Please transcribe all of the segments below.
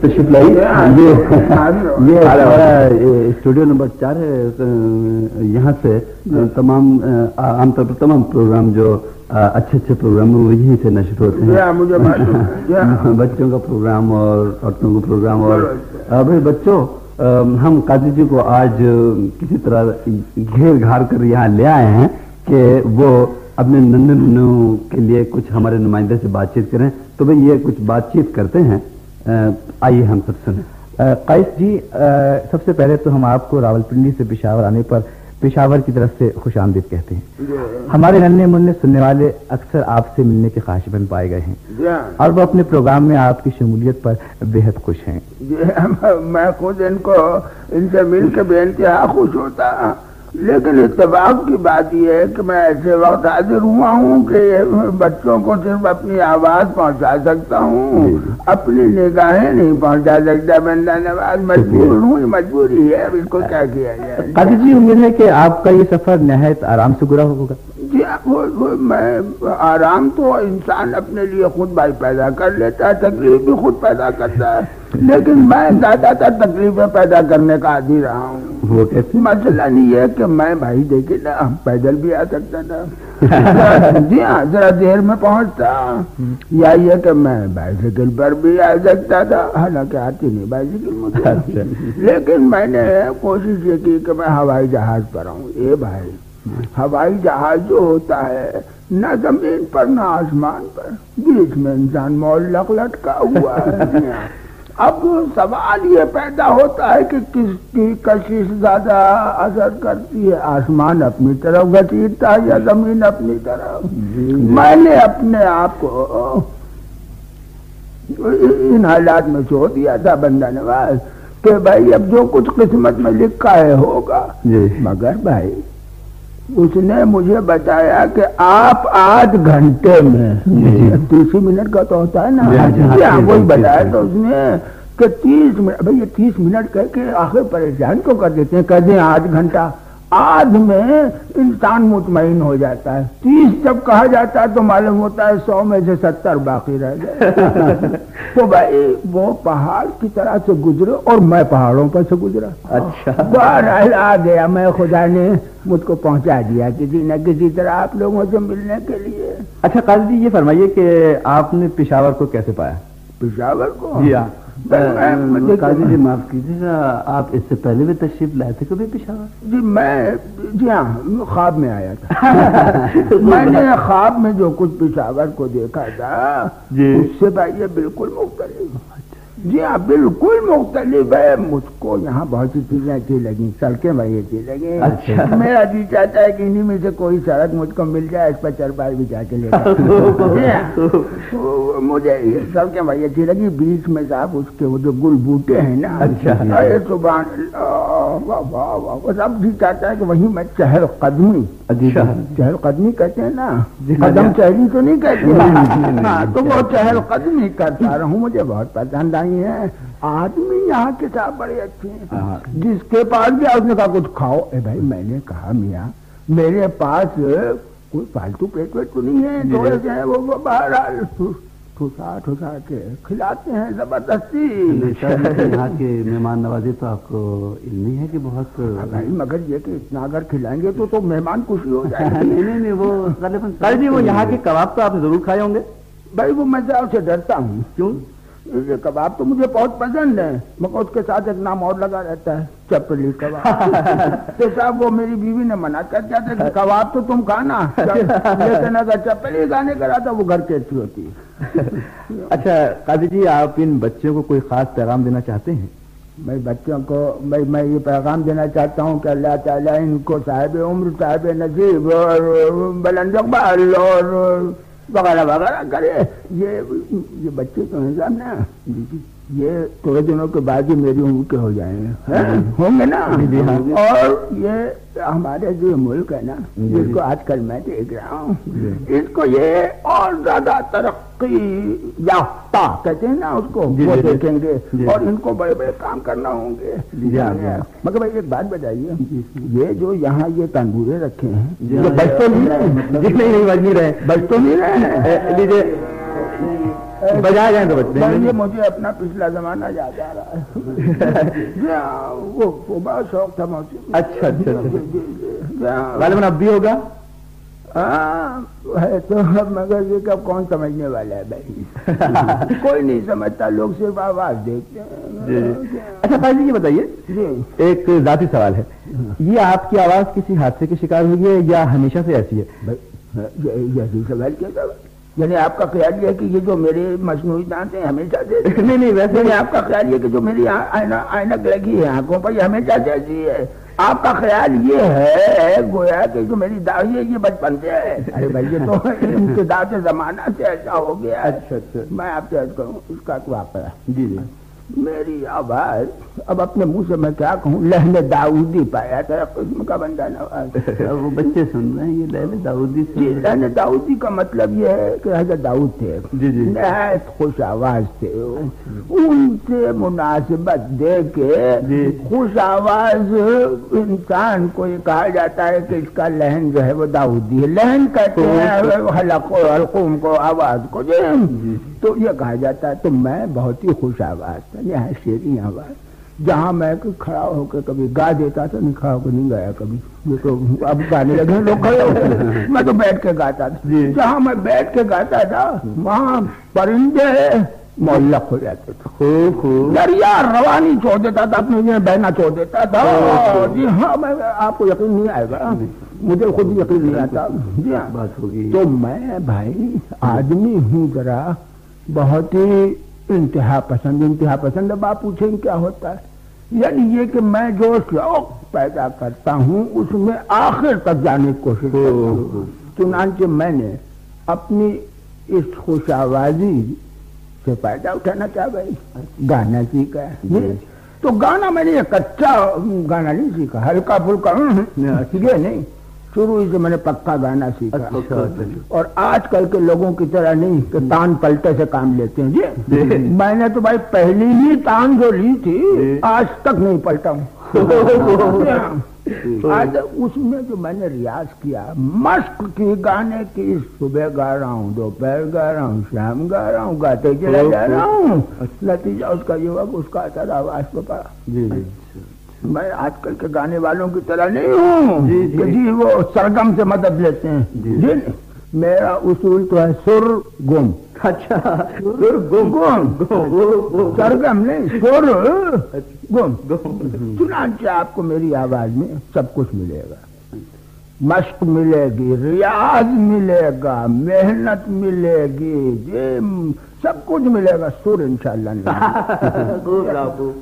تشریف لائی یہ ہمارا اسٹوڈیو نمبر چار ہے یہاں سے تمام عام طور پر تمام پروگرام جو اچھے اچھے پروگرام وہ یہیں سے نشر ہوتے ہیں۔ بچوں کا پروگرام اور عورتوں کا پروگرام اور بھائی بچوں ہم قاضی جی کو آج کسی طرح گھیر گھار کر یہاں لے آئے ہیں کہ وہ اپنے ننوں کے لیے کچھ ہمارے نمائندے سے بات چیت کریں۔ تو بھائی یہ کچھ بات چیت کرتے ہیں۔ آئیے ہم سب سنیں قیس جی سب سے پہلے تو ہم آپ کو راول پنڈی سے پشاور آنے پر پشاور کی طرف سے خوش آمدید کہتے ہیں۔ ہمارے ننے منع سننے والے اکثر آپ سے ملنے کے خواہش بن پائے گئے ہیں جی۔ اور وہ اپنے پروگرام میں آپ کی شمولیت پر بےحد خوش ہیں جی، میں خود ان کو ان سے مل کے بے انتہا خوش ہوتا لیکن اتفاق کی بات یہ ہے کہ میں ایسے وقت حاضر ہوا ہوں کہ بچوں کو صرف اپنی آواز پہنچا سکتا ہوں جی، جی۔ اپنی نگاہیں نہیں پہنچا سکتا بندہ نواز مجبور ہوں مجبوری ہے اب اس کو کیا کیا جائے۔ جی امید ہے کہ آپ کا یہ سفر نہایت آرام سے گرا ہوگا۔ جی میں آرام تو انسان اپنے لیے خود بھائی پیدا کر لیتا ہے تکلیف بھی خود پیدا کرتا ہے۔ لیکن میں زیادہ تر تکلیفیں پیدا کرنے کا عادی رہا ہوں۔ مسئلہ نہیں ہے کہ میں بھائی دیکھے نا پیدل بھی آ سکتا تھا۔ جی ہاں ذرا دیر میں پہنچتا۔ یا یہ کہ میں بائسیکل پر بھی آ سکتا تھا حالانکہ آتی نہیں بائسیکل مجھے۔ اچھا۔ لیکن میں نے کوشش یہ کی کہ میں ہوائی جہاز پر آؤں۔ اے بھائی۔ ہوائی جہاز جو ہوتا ہے نہ زمین پر نہ آسمان پر۔ بیچ میں انسان مول لک لٹکا ہوا ہے۔ اب سوال یہ پیدا ہوتا ہے کہ کس کی کشش زیادہ اثر کرتی ہے؟ آسمان اپنی طرف گھسیٹتا ہے یا زمین اپنی طرف؟ جی۔ میں نے اپنے آپ کو ان حالات میں چھوڑ دیا تھا بندہ نواز کہ بھائی اب جو کچھ قسمت میں لکھا ہے ہوگا۔ جی۔ مگر بھائی اس نے مجھے بتایا کہ آپ آٹھ گھنٹے میں تیس منٹ کا تو ہوتا ہے نا۔ وہی بتایا تو اس نے کہ تیس منٹ بھائی یہ تیس منٹ کہہ کے آخر پریشان کو کر دیتے ہیں؟ کہہ دیں آٹھ گھنٹہ۔ آدھ میں انسان مطمئن ہو جاتا ہے۔ تیس جب کہا جاتا ہے تو معلوم ہوتا ہے سو میں سے ستر باقی رہ گئے۔ تو بھائی وہ پہاڑ کی طرح سے گزرے اور میں پہاڑوں پر سے گزرا۔ اچھا۔ بہرحال آ گیا۔ میں خدا نے مجھ کو پہنچا دیا کسی نہ کسی طرح آپ لوگوں سے ملنے کے لیے۔ اچھا قاضی جی یہ فرمائیے کہ آپ نے پشاور کو کیسے پایا؟ پشاور کو؟ جی ہاں۔ قاضی جی معاف کیجیے گا آپ اس سے پہلے بھی تشریف لائے تھے کبھی پشاور جی میں جی ہاں خواب میں آیا تھا۔ میں نے خواب میں جو کچھ پشاور کو دیکھا تھا جی۔ اس سے بھائی یہ بالکل مختلف۔ جی ہاں بالکل مختلف ہے۔ مجھ کو یہاں بہت سی چیزیں اچھی لگی سڑکیں بھائی اچھی لگی اچھا۔ میرا جی چاہتا ہے کہ انہیں میں سے کوئی سڑک مجھ کو مل جائے اس پر چل پائے بھی جا کے لے جی ہاں۔ مجھے سڑکیں بھائی اچھی لگی بیچ میں صاحب اس کے وہ جو گل بوٹے ہیں نا۔ اچھا۔ صبح سب جی چاہتا ہے کہ وہیں میں چہل قدمی اچھا۔ چہل قدمی کہتے ہیں نا۔ جی، قدم چہلی تو نہیں کہتے؟ ہاں، تو وہ چہل قدمی کرتا رہوں مجھے بہت پسند آئی ہیں آدمی یہاں کے ساتھ بڑے اچھے ہیں۔ جس کے پاس گیا اس نے کہا کچھ کھاؤ۔ اے بھائی میں نے کہا میاں میرے پاس کوئی پالتو پیٹ ویٹ تو نہیں ہے۔ جی۔ تھوڑے سے وہ باہر ٹھوسا ٹھوسا کے کھلاتے ہیں۔ زبردستی۔ یہاں کے مہمان نوازی تو آپ کو علم ہے کہ بہت ہاں مگر یہ کہ اتنا اگر کھلائیں گے تو تو مہمان خوشی ہو جائے نہیں نہیں وہ جی وہ یہاں کے کباب تو آپ ضرور کھائے ہوں گے۔ بھائی وہ میں سے ڈرتا ہوں۔ کیوں؟ کباب تو مجھے بہت پسند ہے مگر اس کے ساتھ ایک نام اور لگا رہتا ہے چپلی کباب۔ تو صاحب وہ میری بیوی نے منع کر دیا تھا کہ کباب تو تم کھانا۔ لیکن اگر چپلی کھانے کا رہا وہ گھر کی اچھی ہوتی۔ ہے اچھا قاضی جی آپ ان بچوں کو کوئی خاص پیغام دینا چاہتے ہیں؟ میں بچوں کو میں میں یہ پیغام دینا چاہتا ہوں کہ اللہ تعالیٰ ان کو صاحب عمر صاحب نصیب اور بلند اقبال اور وغیرہ وغیرہ۔ کرے یہ یہ بچے تو ہیں صاحب نا۔ یہ تھوڑے دنوں کے بعد ہی میری عمر کے ہو جائیں گے۔ ہاں؟ ہوں گے نا؟ جی، ہاں۔ اور یہ ہمارے جو ملک ہے نا جی، جس کو آج کل میں دیکھ رہا ہوں اس کو یہ اور زیادہ ترقی یافتہ کہتے ہیں نا اس کو وہ دیکھیں گے اور ان کو بڑے بڑے کام کرنا ہوں گے۔ ہاں، مگر بھائی ایک بات بتائیے یہ جو یہاں یہ تندورے رکھے ہیں بچ تو نہیں رہے بچ تو نہیں رہے ہیں؟ بجائے جائیں تو بچتے یہ مجھے اپنا پچھلا زمانہ یاد آ رہا ہے۔ وہ بہت شوق تھا موسیقی اچھا اچھا اچھا۔ غالباً اب بھی ہوگا؟ ہاں ہے تو مگر یہ کب کون سمجھنے والا ہے بھائی؟ کوئی نہیں سمجھتا لوگ صرف آواز دیکھتے ہیں۔ اچھا بھائی جی یہ بتائیے۔ جی۔ ایک ذاتی سوال ہے۔ یہ آپ کی آواز کسی حادثے کی شکار ہوئی ہے یا ہمیشہ سے ایسی ہے؟ یہی سوال کیا تھا؟ یعنی آپ کا خیال یہ ہے کہ یہ جو میرے مصنوعی دانت ہیں ہمیشہ سے نہیں نہیں ویسے یعنی آپ کا خیال یہ کہ جو میری آئنک لگی ہے آنکھوں پر یہ ہمیشہ سے ایسی ہے۔ آپ کا خیال یہ ہے گویا کہ جو میری داڑھی ہے یہ بچپن سے ہے۔ ارے بھائی یہ تو امتداد زمانہ سے ایسا ہو گیا اچھا اچھا۔ میں آپ سے کروں اس کا واقعہ جی جی۔ میری آواز اب اپنے منہ سے میں کیا کہوں؟ لہن داؤدی پایا تھا قسم کا بندہ نواز وہ بچے سن رہے ہیں یہ لہن داؤدی جی لہن داؤدی کا مطلب یہ ہے کہ حضرت داؤد تھے۔ جی جی۔ نہایت خوش آواز تھے۔ ان سے مناسبت دے کے جی۔ خوش آواز انسان کو یہ کہا جاتا ہے کہ اس کا لہن جو ہے وہ داؤدی ہے۔ لہن کہتے ہیں حلق حلقوم کو آواز کو۔ جی۔ تو یہ کہا جاتا ہے تو میں بہت ہی خوش آواز تھا۔ یہاں شیریں آواز جہاں میں کھڑا ہو کے کبھی گا دیتا تھا نہیں کھڑا ہو کے نہیں گایا کبھی۔ یہ تو اب گانے لگے لوگ کھڑے ہو میں تو بیٹھ کے گاتا تھا۔ جہاں میں بیٹھ کے گاتا تھا وہاں پرندے معلق ہو جاتے تھے۔ دریا روانی چھوڑ دیتا تھا اپنے بہنا چھوڑ دیتا تھا۔ جی ہاں میں آپ کو یقین نہیں آئے گا۔ مجھے خود یقین نہیں آتا۔ جی ہاں۔ بات ہوگی۔ تو میں بھائی آدمی ہوں ذرا بہت ہی انتہا پسند انتہا پسند اب آپ پوچھیں کیا ہوتا ہے؟ یعنی یہ کہ میں جو شوق پیدا کرتا ہوں اس میں آخر تک جانے کی کوشش کرتا ہوں۔ چنانچہ میں نے اپنی اس خوش آوازی سے فائدہ اٹھانا کیا بھائی۔ گانا سیکھا ہے۔ تو گانا میں نے کچا گانا نہیں سیکھا ہلکا پھلکا۔ سیکھے نہیں۔ شروع سے میں نے پکا گانا سیکھا۔ اور آج کل کے لوگوں کی طرح نہیں کہ تان پلٹے سے کام لیتے ہیں۔ جی میں نے تو بھائی پہلی ہی تان جو لی تھی آج تک نہیں پلٹا ہوں۔ آج اس میں جو میں نے ریاض کیا مشق کی گانے کی۔ صبح گا رہا ہوں دوپہر گا رہا ہوں شام گا رہا ہوں گاتے چلے جا رہا ہوں۔ نتیجہ اس کا یہ کہ اس کا اثر آواز پہ پڑا۔ جی جی میں آج کل کے گانے والوں کی طرح نہیں ہوں۔ کہ جی وہ سرگم سے مدد لیتے ہیں۔ جی میرا اصول تو ہے سر گم۔ اچھا۔ سر گم۔ گم سرگم نہیں سر گم۔ چنانچہ آپ کو میری آواز میں سب کچھ ملے گا۔ مشق ملے گی ریاض ملے گا محنت ملے گی۔ سب کچھ ملے گا سر انشاءاللہ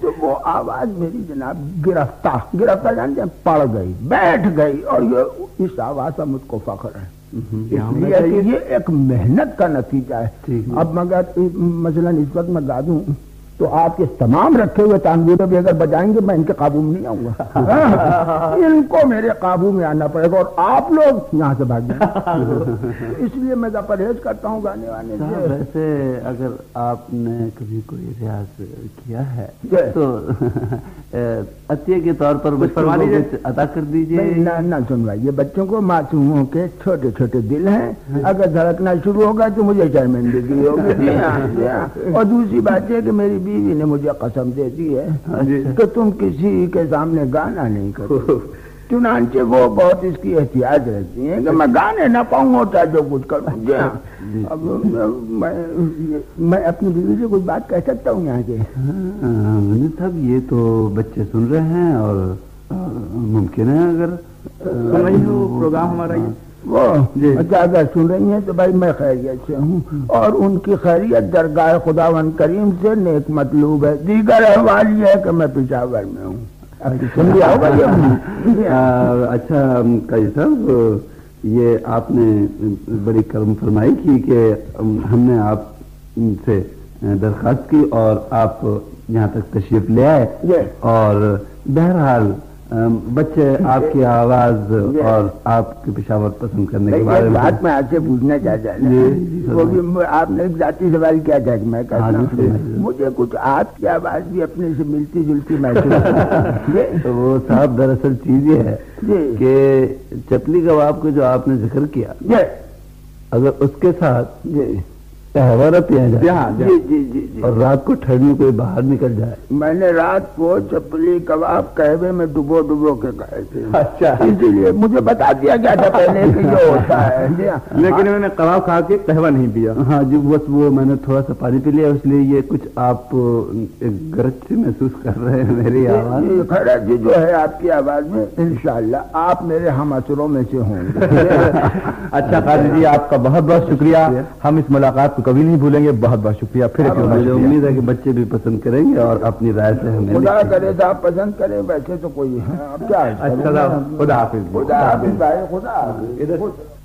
تو وہ آواز میری جناب گرفتار گرفتار جانتے ہیں پڑ گئی بیٹھ گئی اور یہ اس آواز کا مجھ کو فخر ہے۔ اس لیے کہ یہ ایک محنت کا نتیجہ ہے۔ اب مگر مثلا اس وقت میں گا دوں۔ تو آپ کے تمام رکھے ہوئے تانگورے بھی اگر بجائیں گے میں ان کے قابو میں نہیں آؤں گا۔ ان کو میرے قابو میں آنا پڑے گا اور آپ لوگ یہاں سے بھاگ جائیں۔ اس لیے میں پرہیز کرتا ہوں گانے وانے سے ویسے اگر آپ نے کبھی کوئی ریاض کیا ہے تو عطیہ کے طور پر ادا کر دیجیے نہ سنوائیے۔ بچوں کو معصوموں کے چھوٹے چھوٹے دل ہیں۔ اگر دھڑکنا شروع ہوگا تو مجھے شرمندگی ہوگی۔ اور دوسری بات یہ کہ میری بیوی نے مجھے قسم دے دی ہے۔ کہ تم کسی کے سامنے گانا نہیں کرو۔ چنانچہ وہ بہت اس کی احتیاط رہتی ہیں کہ میں گانے نہ پاؤں ہوتا جو کچھ کروں۔ اب میں اپنی بیوی سے کچھ بات کہہ سکتا ہوں یہاں کے صاحب یہ تو بچے سن رہے ہیں اور ممکن ہے اگر پروگرام ہمارا یہ وہ اچھا اگر سن رہی ہیں تو بھائی میں خیریت سے ہوں۔ اور ان کی خیریت درگاہ خدا ون کریم سے نیک مطلوب ہے۔ دیگر احوال یہ ہے کہ میں پشاور میں ہوں۔ اچھا کئی صاحب یہ آپ نے بڑی کرم فرمائی کی کہ ہم نے آپ سے درخواست کی اور آپ یہاں تک تشریف لے آئے۔ اور بہرحال بچے آپ کی آواز اور آپ کے پشاور پسند کرنے کے بارے میں بات میں آپ سے پوچھنا چاہتا ہوں۔ بھی آپ نے ذاتی سوال کیا تھا کہ میں کہتا ہوں مجھے کچھ آپ کی آواز بھی اپنے سے ملتی جلتی محسوس وہ صاحب دراصل چیز یہ ہے کہ چپلی کباب کو جو آپ نے ذکر کیا اگر اس کے ساتھ ہمارا جی ہاں، جی, ہاں۔ جی جی جی اور رات کو ٹھنڈ میں کوئی باہر نکل جائے۔ میں نے رات کو چپلی کباب قہوے میں ڈبو ڈبو کے کھائے تھے۔ اچھا۔ اسی لیے مجھے بتا دیا گیا تھا پہلے کہ یہ ہوتا ہے۔ لیکن میں نے ہاں۔ کباب کھا کے کہوا نہیں پیا۔ ہاں جی بس وہ میں نے تھوڑا سا پانی پی لیا اس لیے یہ کچھ آپ گرج سے محسوس کر رہے ہیں میری جی، آواز۔ جی،, جی جو ہے آپ کی آواز میں۔ انشاءاللہ آپ میرے ہم اچروں میں سے ہوں گے۔ اچھا قاضی جی آپ کا بہت بہت شکریہ۔ ہم اس ملاقات کو کبھی نہیں بھولیں گے بہت بہت شکریہ پھر مجھے امید ہے کہ بچے بھی پسند کریں گے اور اپنی رائے سے ہمیں خدا کرے آپ پسند کریں ویسے تو کوئی ہاں۔ ہے۔ خدا حافظ۔ خدا حافظ۔ خدا حافظ۔